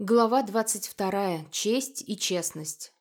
Глава 22. Честь и честность.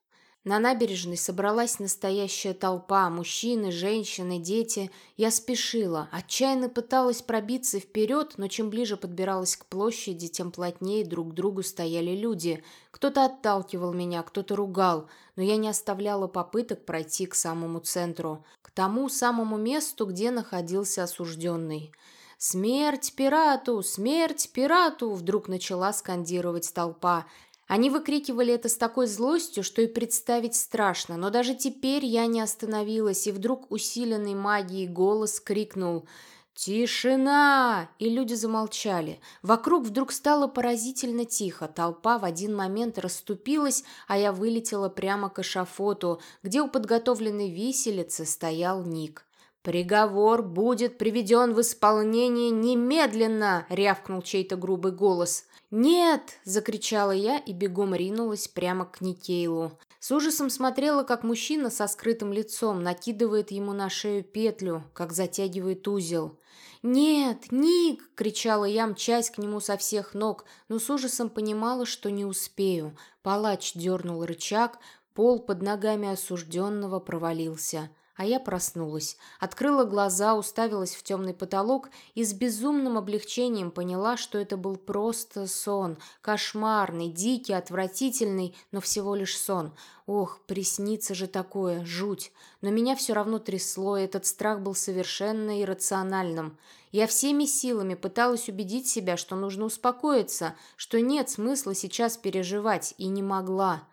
На набережной собралась настоящая толпа, мужчины, женщины, дети. Я спешила, отчаянно пыталась пробиться вперед, но чем ближе подбиралась к площади, тем плотнее друг к другу стояли люди. Кто-то отталкивал меня, кто-то ругал, но я не оставляла попыток пройти к самому центру, к тому самому месту, где находился осужденный. «Смерть пирату! Смерть пирату!» вдруг начала скандировать толпа. Они выкрикивали это с такой злостью, что и представить страшно, но даже теперь я не остановилась, и вдруг усиленный магией голос крикнул «Тишина!» И люди замолчали. Вокруг вдруг стало поразительно тихо. Толпа в один момент расступилась, а я вылетела прямо к эшафоту, где у подготовленной виселицы стоял Ник. «Приговор будет приведен в исполнение немедленно!» — рявкнул чей-то грубый голос. «Нет!» — закричала я и бегом ринулась прямо к Никейлу. С ужасом смотрела, как мужчина со скрытым лицом накидывает ему на шею петлю, как затягивает узел. «Нет, Ник!» — кричала я, мчась к нему со всех ног, но с ужасом понимала, что не успею. Палач дернул рычаг, пол под ногами осужденного провалился. А я проснулась, открыла глаза, уставилась в темный потолок и с безумным облегчением поняла, что это был просто сон, кошмарный, дикий, отвратительный, но всего лишь сон. Ох, приснится же такое, жуть. Но меня все равно трясло, и этот страх был совершенно иррациональным. Я всеми силами пыталась убедить себя, что нужно успокоиться, что нет смысла сейчас переживать, и не могла.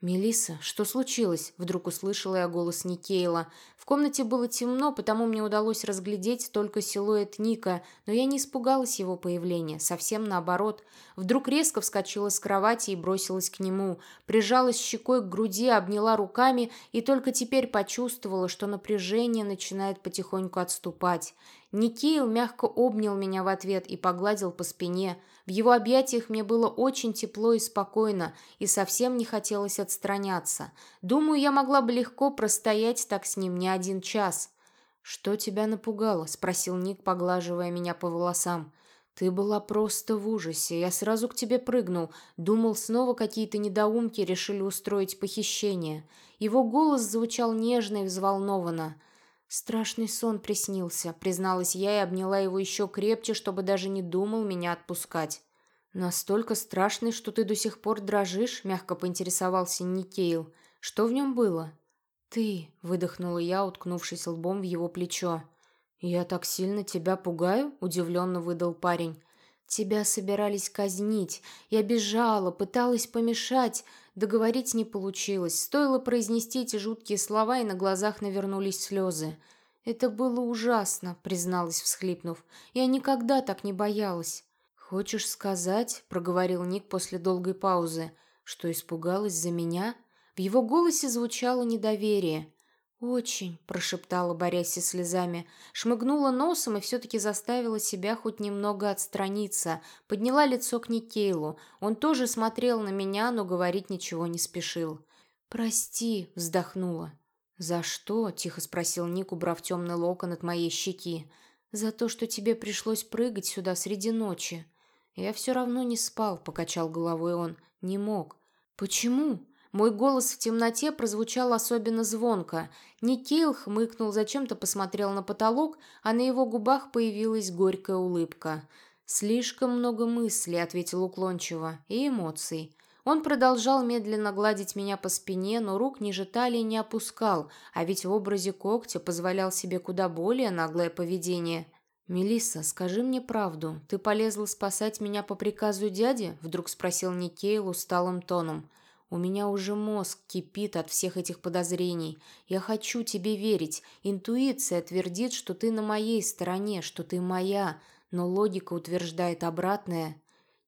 «Мелисса, что случилось?» – вдруг услышала я голос Никейла. В комнате было темно, потому мне удалось разглядеть только силуэт Ника, но я не испугалась его появления, совсем наоборот. Вдруг резко вскочила с кровати и бросилась к нему, прижалась щекой к груди, обняла руками и только теперь почувствовала, что напряжение начинает потихоньку отступать. Никейл мягко обнял меня в ответ и погладил по спине. В его объятиях мне было очень тепло и спокойно, и совсем не хотелось отстраняться. Думаю, я могла бы легко простоять так с ним не один час. «Что тебя напугало?» – спросил Ник, поглаживая меня по волосам. «Ты была просто в ужасе. Я сразу к тебе прыгнул. Думал, снова какие-то недоумки решили устроить похищение». Его голос звучал нежно и взволнованно. «Страшный сон приснился», — призналась я и обняла его еще крепче, чтобы даже не думал меня отпускать. «Настолько страшный, что ты до сих пор дрожишь?» — мягко поинтересовался Никейл. «Что в нем было?» «Ты», — выдохнула я, уткнувшись лбом в его плечо. «Я так сильно тебя пугаю?» — удивленно выдал парень. «Тебя собирались казнить. Я бежала, пыталась помешать. Договорить не получилось. Стоило произнести эти жуткие слова, и на глазах навернулись слезы. «Это было ужасно», — призналась, всхлипнув. «Я никогда так не боялась». «Хочешь сказать», — проговорил Ник после долгой паузы, «что испугалась за меня?» В его голосе звучало недоверие. «Очень», — прошептала, борясь со слезами, шмыгнула носом и все-таки заставила себя хоть немного отстраниться, подняла лицо к Никейлу. Он тоже смотрел на меня, но говорить ничего не спешил. «Прости», — вздохнула. «За что?» — тихо спросил Ник, убрав темный локон от моей щеки. «За то, что тебе пришлось прыгать сюда среди ночи». «Я все равно не спал», — покачал головой он. «Не мог». «Почему?» Мой голос в темноте прозвучал особенно звонко. Никейл хмыкнул, зачем-то посмотрел на потолок, а на его губах появилась горькая улыбка. «Слишком много мыслей», — ответил уклончиво, — «и эмоций». Он продолжал медленно гладить меня по спине, но рук ниже талии не опускал, а ведь в образе когтя позволял себе куда более наглое поведение. «Мелисса, скажи мне правду. Ты полезла спасать меня по приказу дяди?» — вдруг спросил Никейл усталым тоном. У меня уже мозг кипит от всех этих подозрений. Я хочу тебе верить. Интуиция твердит, что ты на моей стороне, что ты моя, но логика утверждает обратное.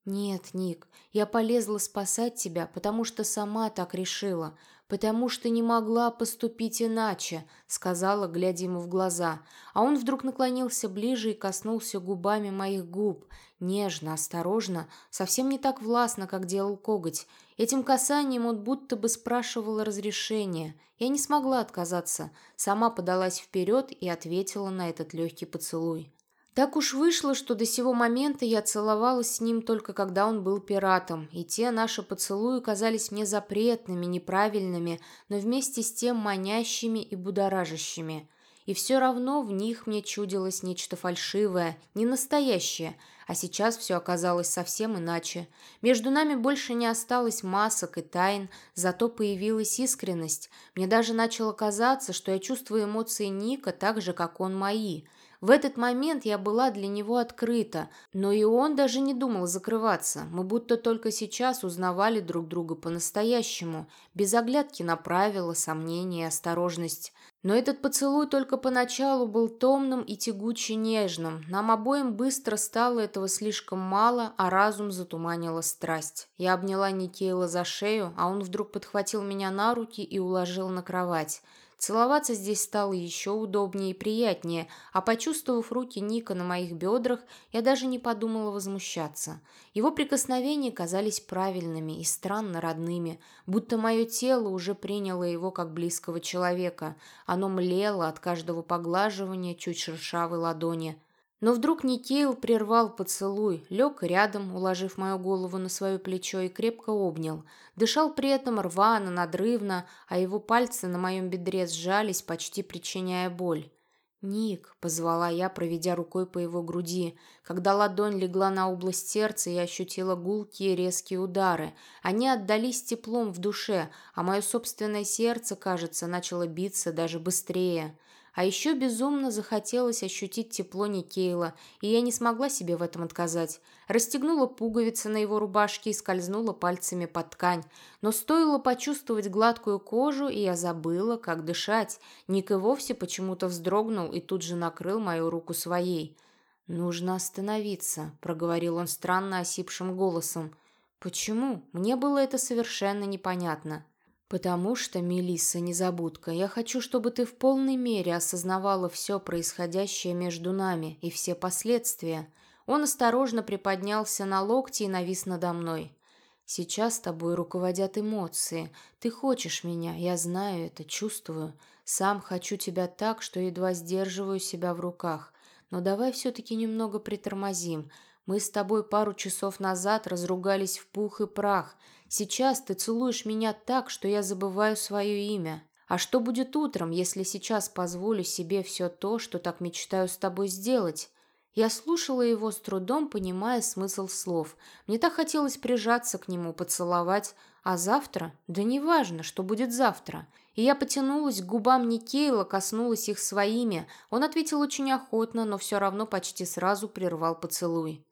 Нет, Ник, я полезла спасать тебя, потому что сама так решила, потому что не могла поступить иначе, сказала, глядя ему в глаза. А он вдруг наклонился ближе и коснулся губами моих губ, нежно, осторожно, совсем не так властно, как делал коготь. Этим касанием он будто бы спрашивал разрешения. Я не смогла отказаться, сама подалась вперед и ответила на этот легкий поцелуй. Так уж вышло, что до сего момента я целовалась с ним только когда он был пиратом, и те наши поцелуи казались мне запретными, неправильными, но вместе с тем манящими и будоражащими. И все равно в них мне чудилось нечто фальшивое, не настоящее, а сейчас все оказалось совсем иначе. Между нами больше не осталось масок и тайн, зато появилась искренность. Мне даже начало казаться, что я чувствую эмоции Ника так же, как он мои – в этот момент я была для него открыта, но и он даже не думал закрываться. Мы будто только сейчас узнавали друг друга по-настоящему, без оглядки на правила, сомнения и осторожность. Но этот поцелуй только поначалу был томным и тягуче нежным. Нам обоим быстро стало этого слишком мало, а разум затуманила страсть. Я обняла Никейла за шею, а он вдруг подхватил меня на руки и уложил на кровать. Целоваться здесь стало еще удобнее и приятнее, а почувствовав руки Ника на моих бедрах, я даже не подумала возмущаться. Его прикосновения казались правильными и странно родными, будто мое тело уже приняло его как близкого человека. Оно млело от каждого поглаживания чуть шершавой ладони. Но вдруг Никейл прервал поцелуй, лег рядом, уложив мою голову на свое плечо и крепко обнял. Дышал при этом рвано, надрывно, а его пальцы на моем бедре сжались, почти причиняя боль. «Ник», — позвала я, проведя рукой по его груди. Когда ладонь легла на область сердца, я ощутила гулкие резкие удары. Они отдались теплом в душе, а мое собственное сердце, кажется, начало биться даже быстрее. А еще безумно захотелось ощутить тепло Никейла, и я не смогла себе в этом отказать. Расстегнула пуговицы на его рубашке и скользнула пальцами под ткань. Но стоило почувствовать гладкую кожу, и я забыла, как дышать. Ник и вовсе почему-то вздрогнул и тут же накрыл мою руку своей. «Нужно остановиться», — проговорил он странно осипшим голосом. «Почему? Мне было это совершенно непонятно». «Потому что, Мелисса, незабудка, я хочу, чтобы ты в полной мере осознавала все происходящее между нами и все последствия». Он осторожно приподнялся на локти и навис надо мной. «Сейчас тобой руководят эмоции. Ты хочешь меня, я знаю это, чувствую. Сам хочу тебя так, что едва сдерживаю себя в руках. Но давай все-таки немного притормозим. Мы с тобой пару часов назад разругались в пух и прах». Сейчас ты целуешь меня так, что я забываю свое имя. А что будет утром, если сейчас позволю себе все то, что так мечтаю с тобой сделать? Я слушала его с трудом, понимая смысл слов. Мне так хотелось прижаться к нему, поцеловать. А завтра? Да неважно, что будет завтра. И я потянулась к губам Никейла, коснулась их своими. Он ответил очень охотно, но все равно почти сразу прервал поцелуй.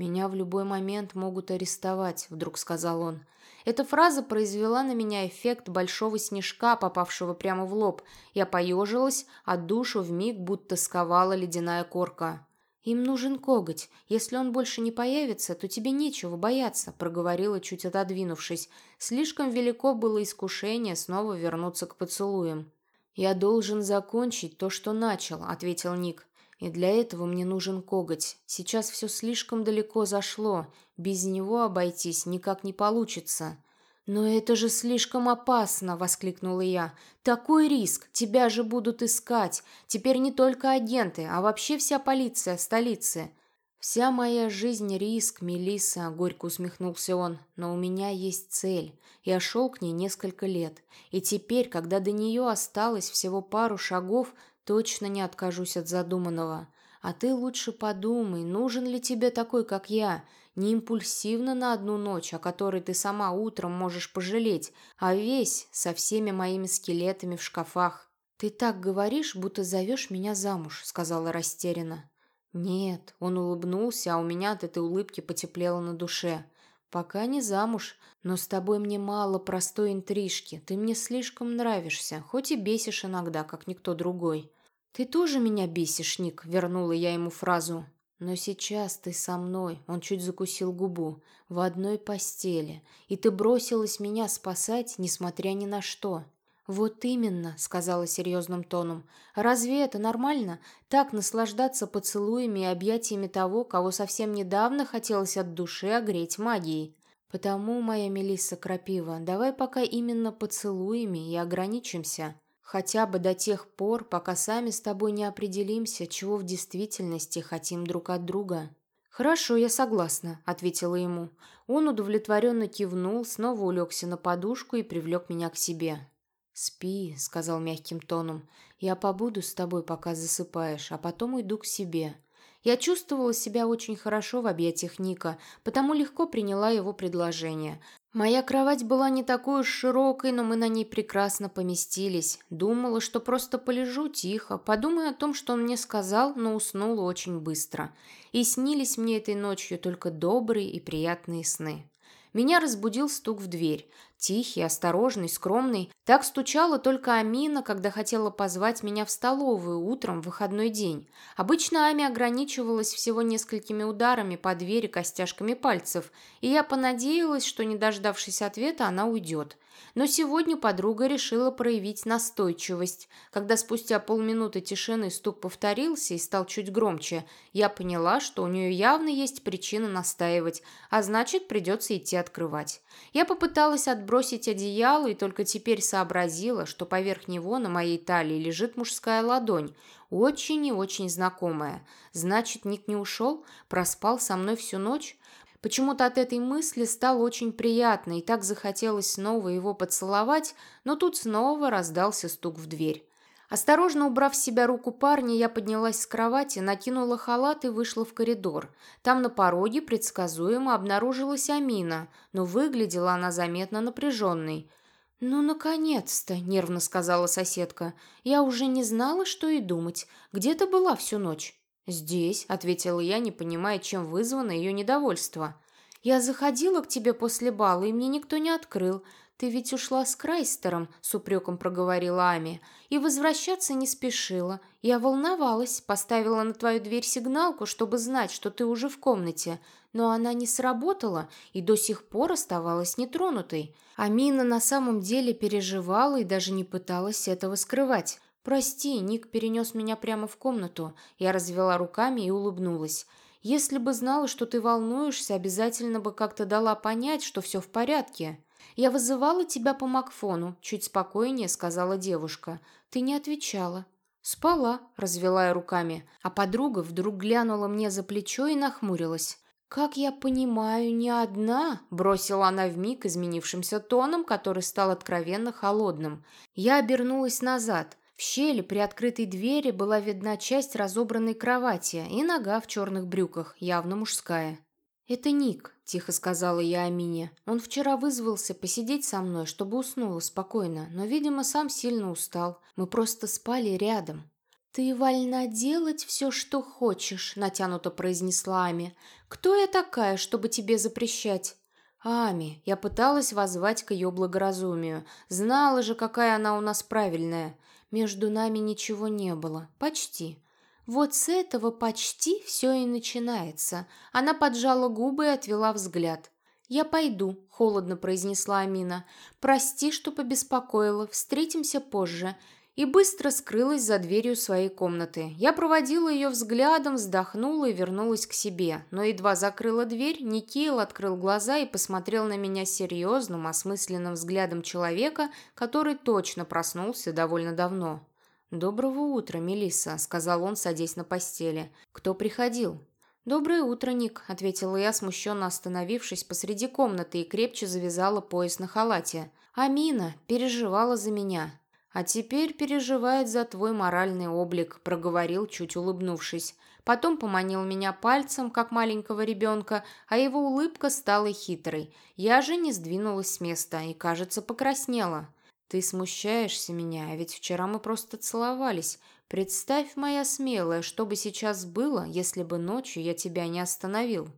«Меня в любой момент могут арестовать», — вдруг сказал он. Эта фраза произвела на меня эффект большого снежка, попавшего прямо в лоб. Я поежилась, а душу вмиг будто сковала ледяная корка. «Им нужен коготь. Если он больше не появится, то тебе нечего бояться», — проговорила, чуть отодвинувшись. Слишком велико было искушение снова вернуться к поцелуям. «Я должен закончить то, что начал», — ответил Ник. И для этого мне нужен коготь. Сейчас все слишком далеко зашло. Без него обойтись никак не получится. «Но это же слишком опасно!» — воскликнула я. «Такой риск! Тебя же будут искать! Теперь не только агенты, а вообще вся полиция столицы!» «Вся моя жизнь — риск, Мелисса», — горько усмехнулся он. «Но у меня есть цель. Я шел к ней несколько лет. И теперь, когда до нее осталось всего пару шагов, Точно не откажусь от задуманного. А ты лучше подумай, нужен ли тебе такой, как я, не импульсивно на одну ночь, о которой ты сама утром можешь пожалеть, а весь со всеми моими скелетами в шкафах. «Ты так говоришь, будто зовешь меня замуж», — сказала растерянно. «Нет», — он улыбнулся, а у меня от этой улыбки потеплело на душе. «Пока не замуж, но с тобой мне мало простой интрижки. Ты мне слишком нравишься, хоть и бесишь иногда, как никто другой». «Ты тоже меня бесишь, Ник», — вернула я ему фразу. «Но сейчас ты со мной», — он чуть закусил губу, — «в одной постели, и ты бросилась меня спасать, несмотря ни на что». «Вот именно», — сказала серьезным тоном. «Разве это нормально? Так наслаждаться поцелуями и объятиями того, кого совсем недавно хотелось от души огреть магией?» «Потому, моя Мелисса Крапива, давай пока именно поцелуями и ограничимся». Хотя бы до тех пор, пока сами с тобой не определимся, чего в действительности хотим друг от друга. «Хорошо, я согласна», — ответила ему. Он удовлетворенно кивнул, снова улегся на подушку и привлек меня к себе. «Спи», — сказал мягким тоном. «Я побуду с тобой, пока засыпаешь, а потом уйду к себе. Я чувствовала себя очень хорошо в объятиях Ника, потому легко приняла его предложение. Моя кровать была не такой уж широкой, но мы на ней прекрасно поместились. Думала, что просто полежу тихо, подумаю о том, что он мне сказал, но уснула очень быстро. И снились мне этой ночью только добрые и приятные сны. Меня разбудил стук в дверь. Тихий, осторожный, скромный. Так стучала только Амина, когда хотела позвать меня в столовую утром в выходной день. Обычно Ами ограничивалась всего несколькими ударами по двери костяшками пальцев, и я понадеялась, что, не дождавшись ответа, она уйдет. Но сегодня подруга решила проявить настойчивость. Когда спустя полминуты тишины стук повторился и стал чуть громче, я поняла, что у нее явно есть причина настаивать, а значит, придется идти открывать. Я попыталась отбросить одеяло и только теперь сообразила, что поверх него на моей талии лежит мужская ладонь, очень и очень знакомая. Значит, Ник не ушел? Проспал со мной всю ночь? Почему-то от этой мысли стало очень приятно, и так захотелось снова его поцеловать, но тут снова раздался стук в дверь. Осторожно убрав с себя руку парня, я поднялась с кровати, накинула халат и вышла в коридор. Там на пороге предсказуемо обнаружилась Амина, но выглядела она заметно напряженной. «Ну, наконец-то!» – нервно сказала соседка. «Я уже не знала, что и думать. Где ты была всю ночь?» «Здесь», — ответила я, не понимая, чем вызвано ее недовольство. «Я заходила к тебе после бала, и мне никто не открыл. Ты ведь ушла с Крайстером», — с упреком проговорила Ами, «и возвращаться не спешила. Я волновалась, поставила на твою дверь сигналку, чтобы знать, что ты уже в комнате, но она не сработала и до сих пор оставалась нетронутой. Амина на самом деле переживала и даже не пыталась этого скрывать». «Прости, Ник перенес меня прямо в комнату». Я развела руками и улыбнулась. «Если бы знала, что ты волнуешься, обязательно бы как-то дала понять, что все в порядке». «Я вызывала тебя по Макфону», — чуть спокойнее сказала девушка. «Ты не отвечала». «Спала», — развела я руками, а подруга вдруг глянула мне за плечо и нахмурилась. «Как я понимаю, не одна?» – бросила она вмиг изменившимся тоном, который стал откровенно холодным. Я обернулась назад. В щели при открытой двери была видна часть разобранной кровати и нога в черных брюках, явно мужская. «Это Ник», – тихо сказала я Амине. «Он вчера вызвался посидеть со мной, чтобы уснула спокойно, но, видимо, сам сильно устал. Мы просто спали рядом». «Ты вольна делать все, что хочешь», – натянуто произнесла Ами. «Кто я такая, чтобы тебе запрещать?» «Ами, я пыталась воззвать к ее благоразумию. Знала же, какая она у нас правильная. Между нами ничего не было. Почти. Вот с этого почти все и начинается. Она поджала губы и отвела взгляд. «Я пойду», — холодно произнесла Амина. «Прости, что побеспокоила. Встретимся позже и быстро скрылась за дверью своей комнаты. Я проводила ее взглядом, вздохнула и вернулась к себе, но едва закрыла дверь, Никейл открыл глаза и посмотрел на меня серьезным, осмысленным взглядом человека, который точно проснулся довольно давно. «Доброго утра, Мелисса», — сказал он, садясь на постели. «Кто приходил?» «Доброе утро, Ник», — ответила я, смущенно остановившись посреди комнаты и крепче завязала пояс на халате. «Амина переживала за меня». «А теперь переживает за твой моральный облик», — проговорил, чуть улыбнувшись. Потом поманил меня пальцем, как маленького ребенка, а его улыбка стала хитрой. Я же не сдвинулась с места и, кажется, покраснела. «Ты смущаешься меня, а ведь вчера мы просто целовались. Представь, моя смелая, что бы сейчас было, если бы ночью я тебя не остановил».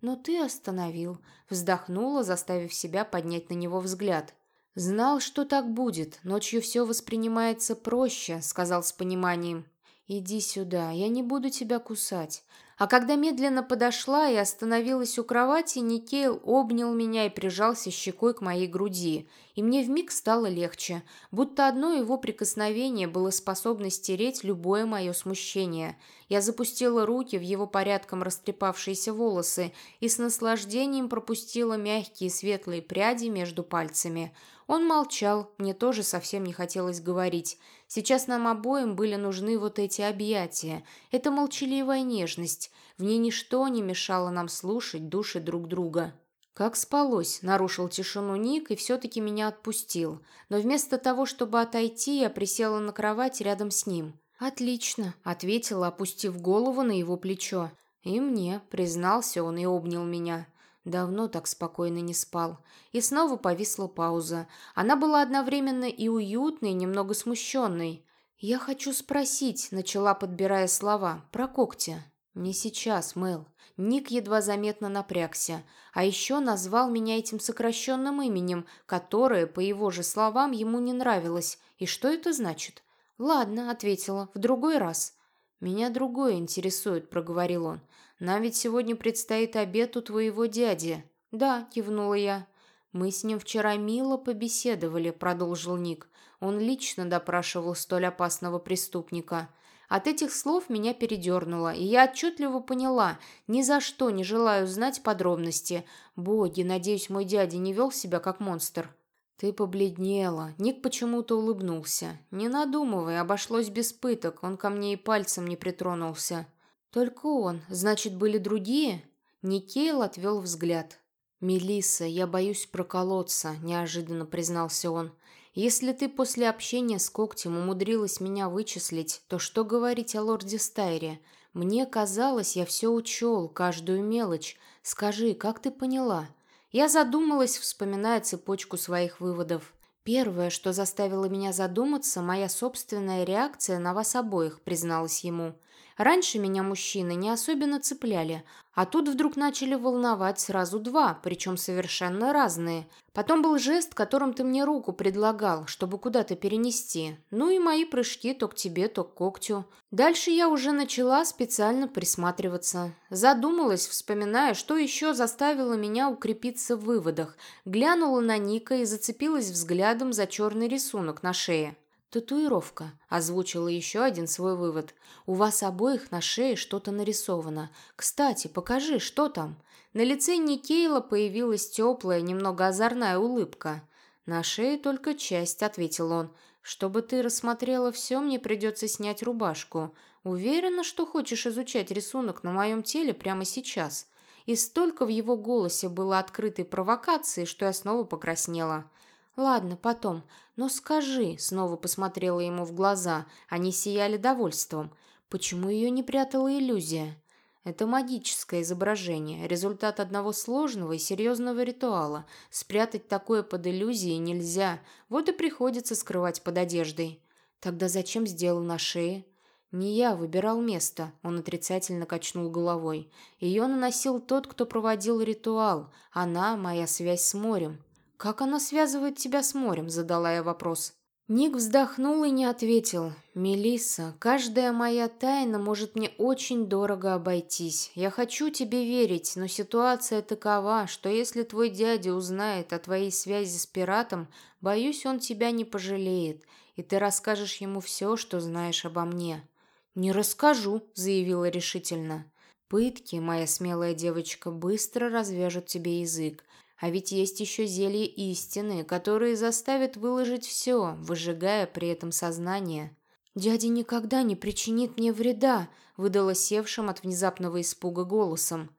«Но ты остановил», — вздохнула, заставив себя поднять на него взгляд. «Знал, что так будет. Ночью все воспринимается проще», — сказал с пониманием. «Иди сюда, я не буду тебя кусать». А когда медленно подошла и остановилась у кровати, Никейл обнял меня и прижался щекой к моей груди. И мне вмиг стало легче, будто одно его прикосновение было способно стереть любое мое смущение. Я запустила руки в его порядком растрепавшиеся волосы и с наслаждением пропустила мягкие светлые пряди между пальцами. Он молчал, мне тоже совсем не хотелось говорить. Сейчас нам обоим были нужны вот эти объятия, эта молчаливая нежность. В ней ничто не мешало нам слушать души друг друга. «Как спалось?» – нарушил тишину Ник и все-таки меня отпустил. Но вместо того, чтобы отойти, я присела на кровать рядом с ним. «Отлично», – ответила, опустив голову на его плечо. «И мне», – признался он и обнял меня. Давно так спокойно не спал. И снова повисла пауза. Она была одновременно и уютной, и немного смущенной. «Я хочу спросить», — начала, подбирая слова, — «про когти». «Не сейчас, Мэл». Ник едва заметно напрягся, а еще назвал меня этим сокращенным именем, которое, по его же словам, ему не нравилось. И что это значит? «Ладно», — ответила, — «в другой раз». «Меня другое интересует», — проговорил он. Нам ведь сегодня предстоит обед у твоего дяди». «Да», — кивнула я. «Мы с ним вчера мило побеседовали», — продолжил Ник. Он лично допрашивал столь опасного преступника. От этих слов меня передернуло, и я отчетливо поняла, ни за что не желаю знать подробности. Боги, надеюсь, мой дядя не вел себя как монстр. «Ты побледнела». Ник почему-то улыбнулся. «Не надумывай, обошлось без пыток, он ко мне и пальцем не притронулся». «Только он. Значит, были другие?» Никейл отвел взгляд. «Мелисса, я боюсь проколоться», – неожиданно признался он. «Если ты после общения с когтем умудрилась меня вычислить, то что говорить о лорде Стайре? Мне казалось, я все учел, каждую мелочь. Скажи, как ты поняла?» Я задумалась, вспоминая цепочку своих выводов. «Первое, что заставило меня задуматься, моя собственная реакция на вас обоих», – призналась ему. Раньше меня мужчины не особенно цепляли, а тут вдруг начали волновать сразу два, причем совершенно разные. Потом был жест, которым ты мне руку предлагал, чтобы куда-то перенести. Ну и мои прыжки то к тебе, то к когтю. Дальше я уже начала специально присматриваться. Задумалась, вспоминая, что еще заставило меня укрепиться в выводах. Глянула на Ника и зацепилась взглядом за черный рисунок на шее. «Татуировка», — озвучила еще один свой вывод. «У вас обоих на шее что-то нарисовано. Кстати, покажи, что там?» На лице Никейла появилась теплая, немного озорная улыбка. «На шее только часть», — ответил он. «Чтобы ты рассмотрела все, мне придется снять рубашку. Уверена, что хочешь изучать рисунок на моем теле прямо сейчас?» И столько в его голосе было открытой провокации, что я снова покраснела. «Ладно, потом. Но скажи», — снова посмотрела ему в глаза, они сияли довольством, «почему ее не прятала иллюзия?» Это магическое изображение, результат одного сложного и серьезного ритуала. Спрятать такое под иллюзией нельзя, вот и приходится скрывать под одеждой. Тогда зачем сделал на шее? Не я выбирал место, он отрицательно качнул головой. Ее наносил тот, кто проводил ритуал. Она – моя связь с морем. «Как она связывает тебя с морем?» – задала я вопрос. Ник вздохнул и не ответил. «Мелисса, каждая моя тайна может мне очень дорого обойтись. Я хочу тебе верить, но ситуация такова, что если твой дядя узнает о твоей связи с пиратом, боюсь, он тебя не пожалеет, и ты расскажешь ему все, что знаешь обо мне». «Не расскажу», — заявила решительно. «Пытки, моя смелая девочка, быстро развяжут тебе язык. А ведь есть еще зелье истины, которые заставят выложить все, выжигая при этом сознание. «Дядя никогда не причинит мне вреда», — выдала севшим от внезапного испуга голосом.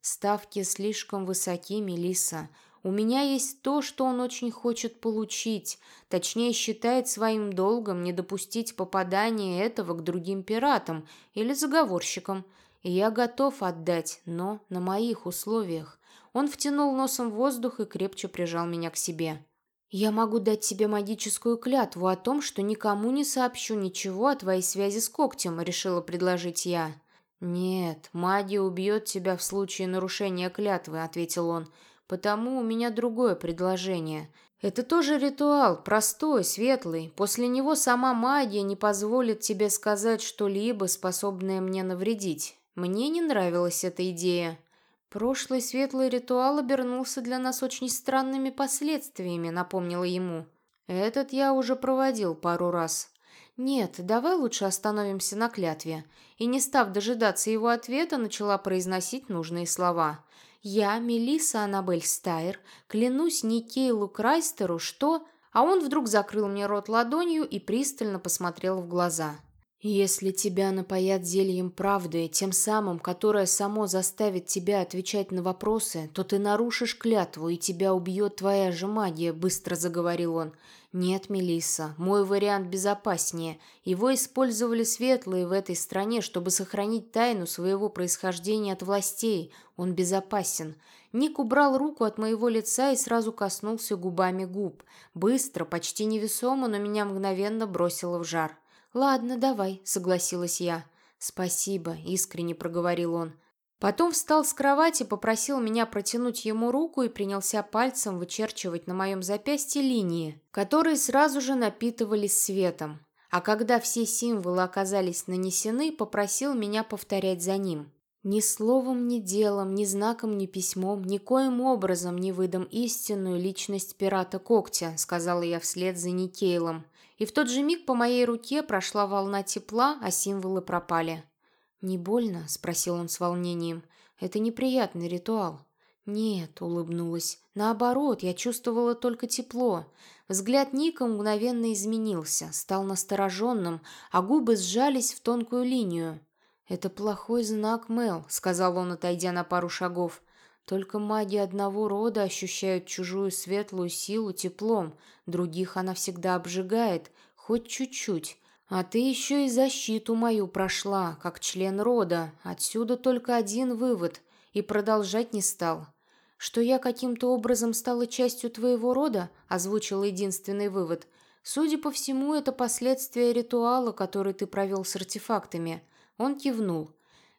«Ставки слишком высоки, Мелисса. У меня есть то, что он очень хочет получить. Точнее, считает своим долгом не допустить попадания этого к другим пиратам или заговорщикам. И я готов отдать, но на моих условиях. Он втянул носом воздух и крепче прижал меня к себе. «Я могу дать тебе магическую клятву о том, что никому не сообщу ничего о твоей связи с когтем», — решила предложить я. «Нет, магия убьет тебя в случае нарушения клятвы», — ответил он. «Потому у меня другое предложение. Это тоже ритуал, простой, светлый. После него сама магия не позволит тебе сказать что-либо, способное мне навредить. Мне не нравилась эта идея». «Прошлый светлый ритуал обернулся для нас очень странными последствиями», — напомнила ему. «Этот я уже проводил пару раз». «Нет, давай лучше остановимся на клятве». И, не став дожидаться его ответа, начала произносить нужные слова. «Я, Мелисса Аннабель Стайр, клянусь Никейлу Крайстеру, что...» А он вдруг закрыл мне рот ладонью и пристально посмотрел в глаза. «Если тебя напоят зельем правды, тем самым, которое само заставит тебя отвечать на вопросы, то ты нарушишь клятву, и тебя убьет твоя же магия», — быстро заговорил он. «Нет, Мелисса, мой вариант безопаснее. Его использовали светлые в этой стране, чтобы сохранить тайну своего происхождения от властей. Он безопасен. Ник убрал руку от моего лица и сразу коснулся губами губ. Быстро, почти невесомо, но меня мгновенно бросило в жар. «Ладно, давай», — согласилась я. «Спасибо», — искренне проговорил он. Потом встал с кровати, попросил меня протянуть ему руку и принялся пальцем вычерчивать на моем запястье линии, которые сразу же напитывались светом. А когда все символы оказались нанесены, попросил меня повторять за ним. Ни словом, ни делом, ни знаком, ни письмом, никоим образом не выдам истинную личность пирата Когтя, сказала я вслед за Никейлом. И в тот же миг по моей руке прошла волна тепла, а символы пропали. «Не больно?» – спросил он с волнением. «Это неприятный ритуал». «Нет», — улыбнулась. «Наоборот, я чувствовала только тепло. Взгляд Ника мгновенно изменился, стал настороженным, а губы сжались в тонкую линию. «Это плохой знак, Мел», — сказал он, отойдя на пару шагов. «Только маги одного рода ощущают чужую светлую силу теплом, других она всегда обжигает, хоть чуть-чуть. А ты еще и защиту мою прошла, как член рода. Отсюда только один вывод, и продолжать не стал. Что я каким-то образом стала частью твоего рода, озвучил единственный вывод. Судя по всему, это последствия ритуала, который ты провел с артефактами. Он кивнул.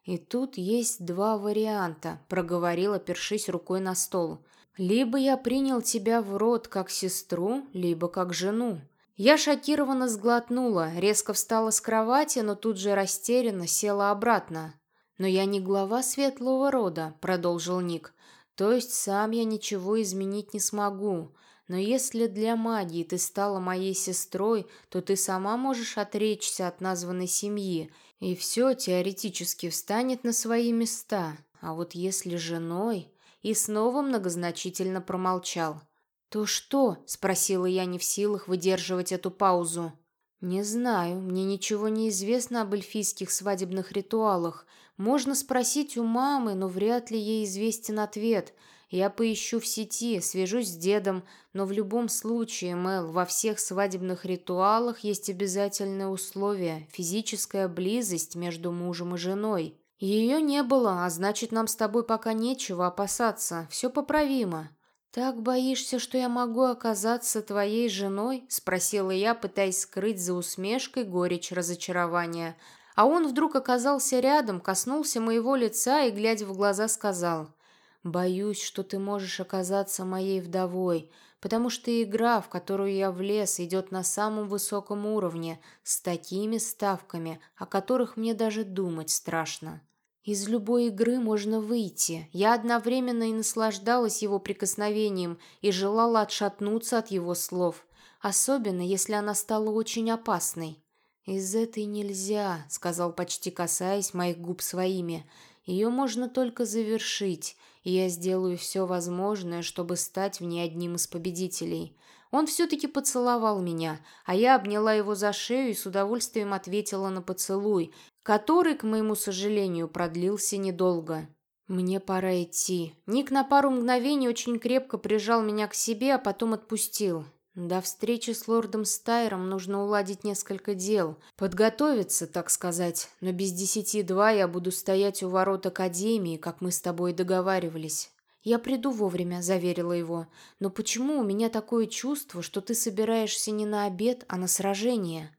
«И тут есть два варианта», — проговорила, першись рукой на стол. «Либо я принял тебя в рот как сестру, либо как жену». Я шокированно сглотнула, резко встала с кровати, но тут же растерянно села обратно. «Но я не глава светлого рода», — продолжил Ник. «То есть сам я ничего изменить не смогу. Но если для магии ты стала моей сестрой, то ты сама можешь отречься от названной семьи и все теоретически встанет на свои места. А вот если женой... И снова многозначительно промолчал. «То что?» – спросила я не в силах выдерживать эту паузу. «Не знаю, мне ничего не известно об эльфийских свадебных ритуалах. Можно спросить у мамы, но вряд ли ей известен ответ. Я поищу в сети, свяжусь с дедом, но в любом случае, Мэл, во всех свадебных ритуалах есть обязательное условие – физическая близость между мужем и женой. Ее не было, а значит, нам с тобой пока нечего опасаться, все поправимо». «Так боишься, что я могу оказаться твоей женой?» – спросила я, пытаясь скрыть за усмешкой горечь разочарования. А он вдруг оказался рядом, коснулся моего лица и, глядя в глаза, сказал – Боюсь, что ты можешь оказаться моей вдовой, потому что игра, в которую я влез, идет на самом высоком уровне, с такими ставками, о которых мне даже думать страшно. Из любой игры можно выйти. Я одновременно и наслаждалась его прикосновением и желала отшатнуться от его слов, особенно если она стала очень опасной. «Из этой нельзя», — сказал почти касаясь моих губ своими. «Ее можно только завершить, и я сделаю все возможное, чтобы стать в ней одним из победителей. Он все-таки поцеловал меня, а я обняла его за шею и с удовольствием ответила на поцелуй, который, к моему сожалению, продлился недолго. «Мне пора идти». Ник на пару мгновений очень крепко прижал меня к себе, а потом отпустил. До встречи с лордом Стайром нужно уладить несколько дел, подготовиться, так сказать, но без десяти два я буду стоять у ворот Академии, как мы с тобой договаривались. «Я приду вовремя», — заверила его. «Но почему у меня такое чувство, что ты собираешься не на обед, а на сражение?»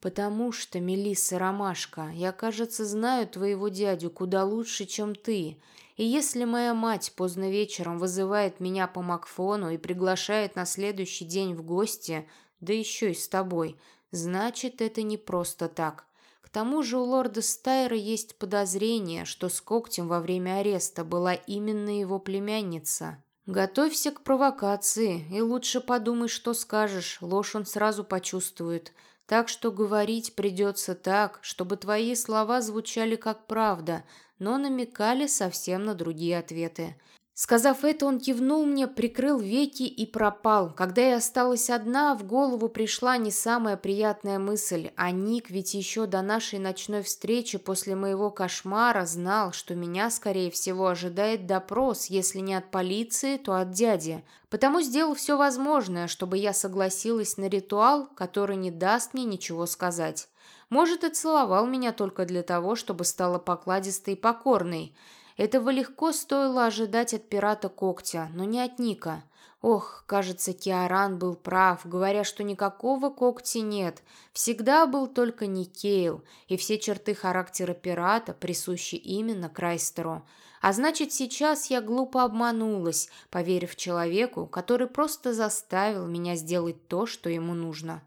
«Потому что, Мелисса Ромашка, я, кажется, знаю твоего дядю куда лучше, чем ты, и если моя мать поздно вечером вызывает меня по Макфону и приглашает на следующий день в гости, да еще и с тобой, значит, это не просто так. К тому же у лорда Стайра есть подозрение, что с когтем во время ареста была именно его племянница. Готовься к провокации, и лучше подумай, что скажешь, ложь он сразу почувствует. Так что говорить придется так, чтобы твои слова звучали как правда – но намекали совсем на другие ответы. Сказав это, он кивнул мне, прикрыл веки и пропал. Когда я осталась одна, в голову пришла не самая приятная мысль. А Ник ведь еще до нашей ночной встречи после моего кошмара знал, что меня, скорее всего, ожидает допрос, если не от полиции, то от дяди. Потому сделал все возможное, чтобы я согласилась на ритуал, который не даст мне ничего сказать. Может, и целовал меня только для того, чтобы стала покладистой и покорной. Этого легко стоило ожидать от пирата когтя, но не от Ника. Ох, кажется, Киаран был прав, говоря, что никакого когти нет. Всегда был только Никейл, и все черты характера пирата присущи именно Крайстеру. А значит, сейчас я глупо обманулась, поверив человеку, который просто заставил меня сделать то, что ему нужно.